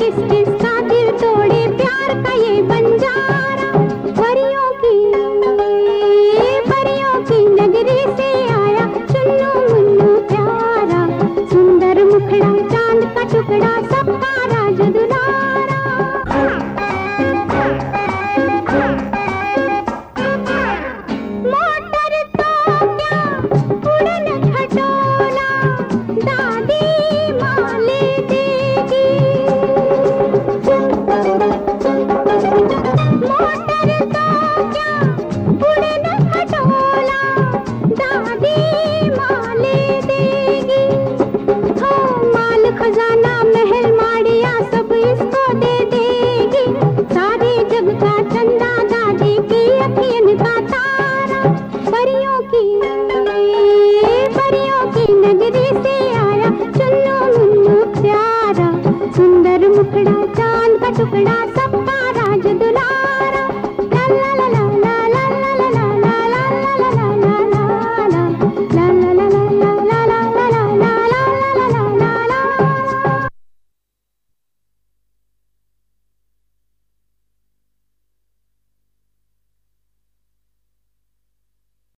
किसकी साथी तोड़े प्यार का ये बन... परियों की परियों की नगरी से आया चुन्नू मुन्नू प्यारा, सुंदर मुखड़ा, चाँद का टुकड़ा